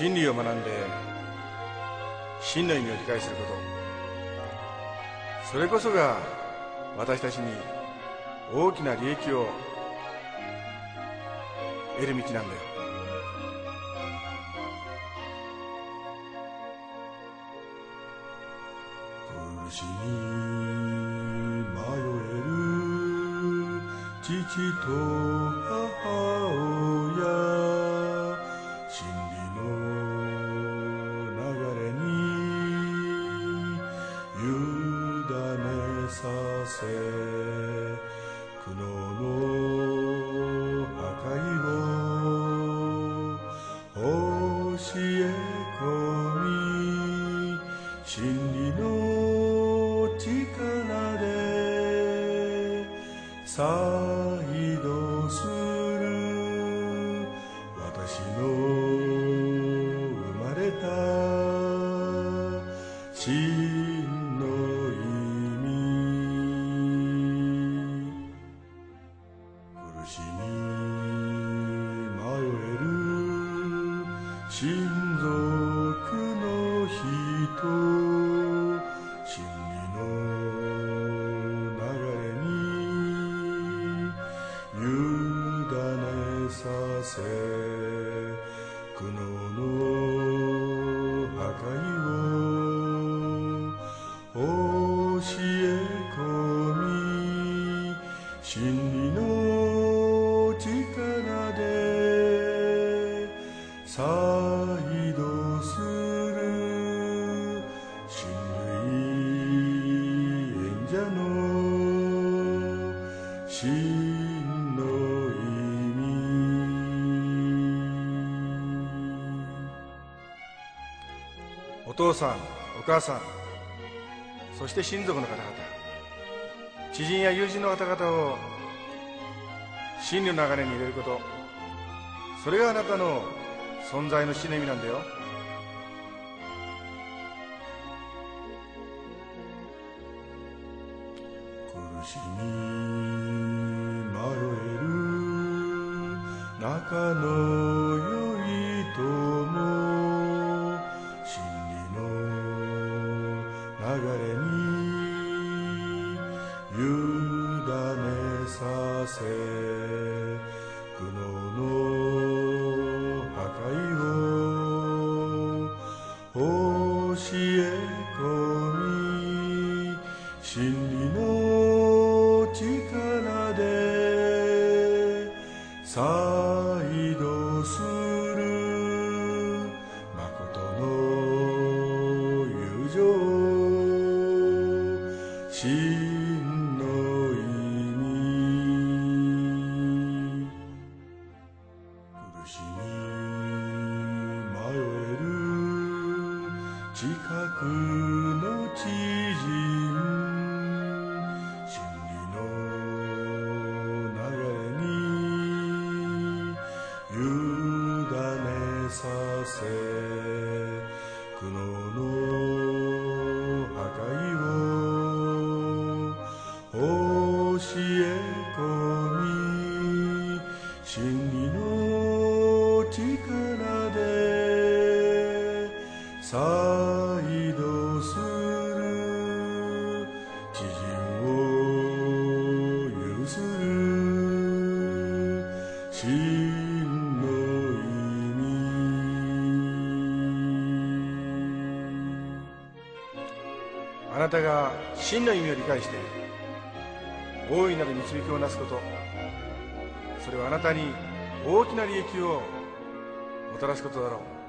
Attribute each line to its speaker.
Speaker 1: 真理を学んで真の意味を理解すること。それこそが私たちに大きな利益を得る道なんだよ。
Speaker 2: 苦しみ迷える父と母親。真理の力で再度する私の生まれた真の意味。苦しみ迷える親族の日人真理の流れに委ねさせ苦悩の破壊を教え込み真理の力で再度真の意味。
Speaker 1: お父さんお母さんそして親族の方々知人や友人の方々を真理の流れに入れること。それがあなたの存在の真の意味なんだよ。
Speaker 2: 苦しみ。仲の良い友真理の流れに委ねさせ苦悩の破壊を教え込み真理の再度する誠の友情真の意味。苦しみ迷える。近くの知人。苦悩の破壊を教え込み真理の力で再度する知人を譲る
Speaker 1: あなたが真の意味を理解して大いなる導きをなすこと。それはあなたに大きな利益をもたらすことだろう。